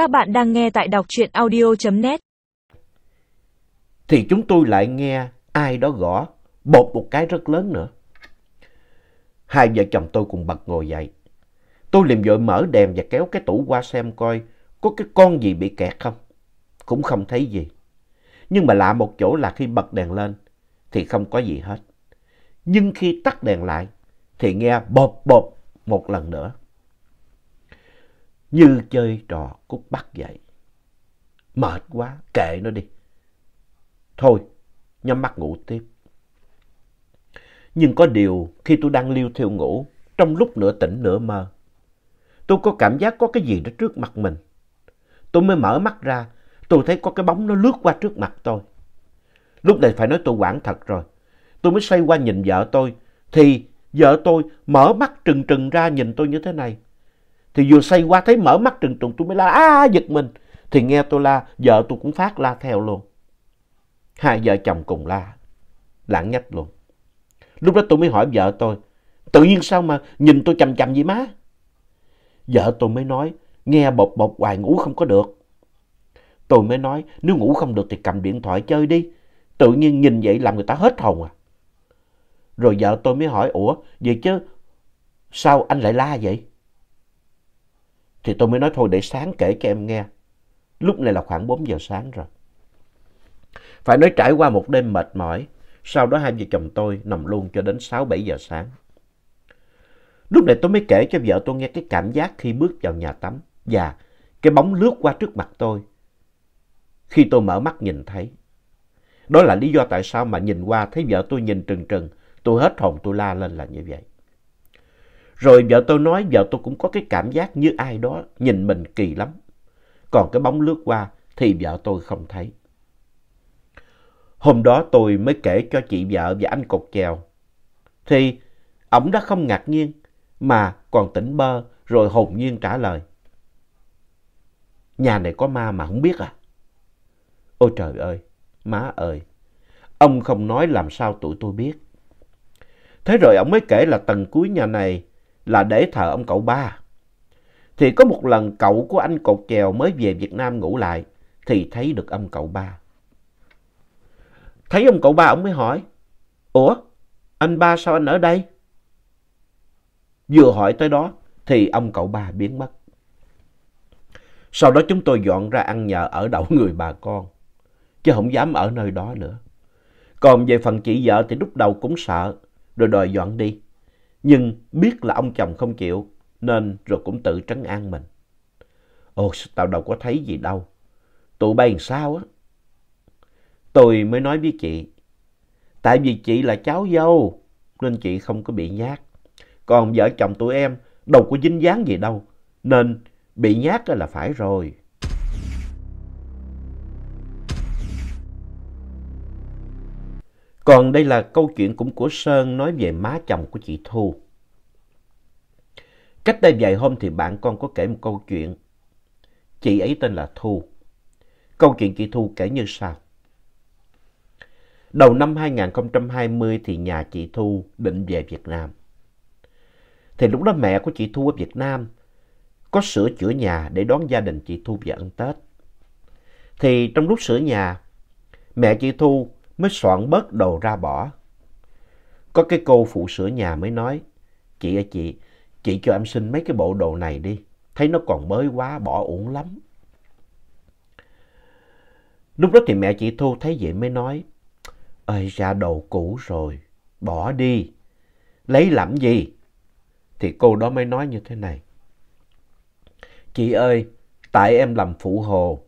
Các bạn đang nghe tại đọc truyện audio.net. Thì chúng tôi lại nghe ai đó gõ bột một cái rất lớn nữa. Hai vợ chồng tôi cùng bật ngồi dậy. Tôi liền vội mở đèn và kéo cái tủ qua xem coi có cái con gì bị kẹt không. Cũng không thấy gì. Nhưng mà lạ một chỗ là khi bật đèn lên thì không có gì hết. Nhưng khi tắt đèn lại thì nghe bột bột một lần nữa. Như chơi trò cút bắt vậy. Mệt quá, kệ nó đi. Thôi, nhắm mắt ngủ tiếp. Nhưng có điều khi tôi đang liêu thiêu ngủ, trong lúc nửa tỉnh nửa mơ, tôi có cảm giác có cái gì đó trước mặt mình. Tôi mới mở mắt ra, tôi thấy có cái bóng nó lướt qua trước mặt tôi. Lúc này phải nói tôi quảng thật rồi. Tôi mới xoay qua nhìn vợ tôi, thì vợ tôi mở mắt trừng trừng ra nhìn tôi như thế này. Thì vừa say qua thấy mở mắt trừng trừng tôi mới la á giật mình. Thì nghe tôi la, vợ tôi cũng phát la theo luôn. Hai vợ chồng cùng la, lãng nhách luôn. Lúc đó tôi mới hỏi vợ tôi, tự nhiên sao mà nhìn tôi chằm chằm vậy má? Vợ tôi mới nói, nghe bột bột hoài ngủ không có được. Tôi mới nói, nếu ngủ không được thì cầm điện thoại chơi đi. Tự nhiên nhìn vậy làm người ta hết hồn à. Rồi vợ tôi mới hỏi, ủa, vậy chứ sao anh lại la vậy? Thì tôi mới nói thôi để sáng kể cho em nghe. Lúc này là khoảng 4 giờ sáng rồi. Phải nói trải qua một đêm mệt mỏi, sau đó hai vợ chồng tôi nằm luôn cho đến 6-7 giờ sáng. Lúc này tôi mới kể cho vợ tôi nghe cái cảm giác khi bước vào nhà tắm và cái bóng lướt qua trước mặt tôi. Khi tôi mở mắt nhìn thấy. Đó là lý do tại sao mà nhìn qua thấy vợ tôi nhìn trừng trừng, tôi hết hồn tôi la lên là như vậy. Rồi vợ tôi nói vợ tôi cũng có cái cảm giác như ai đó nhìn mình kỳ lắm. Còn cái bóng lướt qua thì vợ tôi không thấy. Hôm đó tôi mới kể cho chị vợ và anh cột chèo. Thì ổng đã không ngạc nhiên mà còn tỉnh bơ rồi hồn nhiên trả lời. Nhà này có ma mà không biết à? Ôi trời ơi, má ơi, ông không nói làm sao tụi tôi biết. Thế rồi ông mới kể là tầng cuối nhà này là để thờ ông cậu ba. Thì có một lần cậu của anh cột chèo mới về Việt Nam ngủ lại thì thấy được ông cậu ba. Thấy ông cậu ba ông mới hỏi, Ủa, anh ba sao anh ở đây? Vừa hỏi tới đó thì ông cậu ba biến mất. Sau đó chúng tôi dọn ra ăn nhờ ở đậu người bà con, chứ không dám ở nơi đó nữa. Còn về phần chị vợ thì lúc đầu cũng sợ, rồi đòi dọn đi. Nhưng biết là ông chồng không chịu, nên rồi cũng tự trấn an mình. Ồ, tao đâu có thấy gì đâu. Tụi bay làm sao á? Tôi mới nói với chị, tại vì chị là cháu dâu, nên chị không có bị nhát. Còn vợ chồng tụi em đâu có dính dáng gì đâu, nên bị nhát là phải rồi. Còn đây là câu chuyện cũng của Sơn nói về má chồng của chị Thu. Cách đây vài hôm thì bạn con có kể một câu chuyện. Chị ấy tên là Thu. Câu chuyện chị Thu kể như sau. Đầu năm 2020 thì nhà chị Thu định về Việt Nam. Thì lúc đó mẹ của chị Thu ở Việt Nam có sửa chữa nhà để đón gia đình chị Thu về ăn Tết. Thì trong lúc sửa nhà, mẹ chị Thu mới soạn bớt đồ ra bỏ. Có cái cô phụ sửa nhà mới nói, chị ơi chị, chị cho em xin mấy cái bộ đồ này đi, thấy nó còn mới quá, bỏ uổng lắm. Lúc đó thì mẹ chị Thu thấy vậy mới nói, ơi ra đồ cũ rồi, bỏ đi, lấy làm gì? Thì cô đó mới nói như thế này, chị ơi, tại em làm phụ hồ,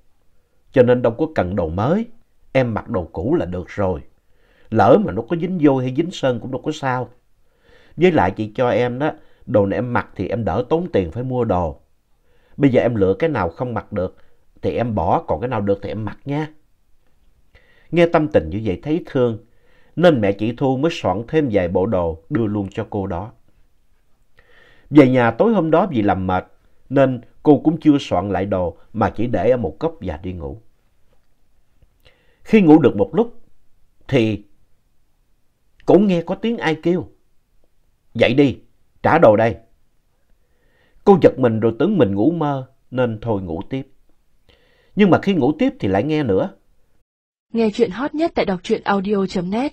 cho nên đâu có cần đồ mới em mặc đồ cũ là được rồi. Lỡ mà nó có dính vôi hay dính sơn cũng đâu có sao. Với lại chị cho em đó, đồ này em mặc thì em đỡ tốn tiền phải mua đồ. Bây giờ em lựa cái nào không mặc được thì em bỏ, còn cái nào được thì em mặc nha. Nghe tâm tình như vậy thấy thương, nên mẹ chị Thu mới soạn thêm vài bộ đồ đưa luôn cho cô đó. Về nhà tối hôm đó vì làm mệt, nên cô cũng chưa soạn lại đồ mà chỉ để ở một góc và đi ngủ. Khi ngủ được một lúc thì cũng nghe có tiếng ai kêu. Dậy đi, trả đồ đây. Cô giật mình rồi tưởng mình ngủ mơ nên thôi ngủ tiếp. Nhưng mà khi ngủ tiếp thì lại nghe nữa. Nghe chuyện hot nhất tại đọc truyện audio.net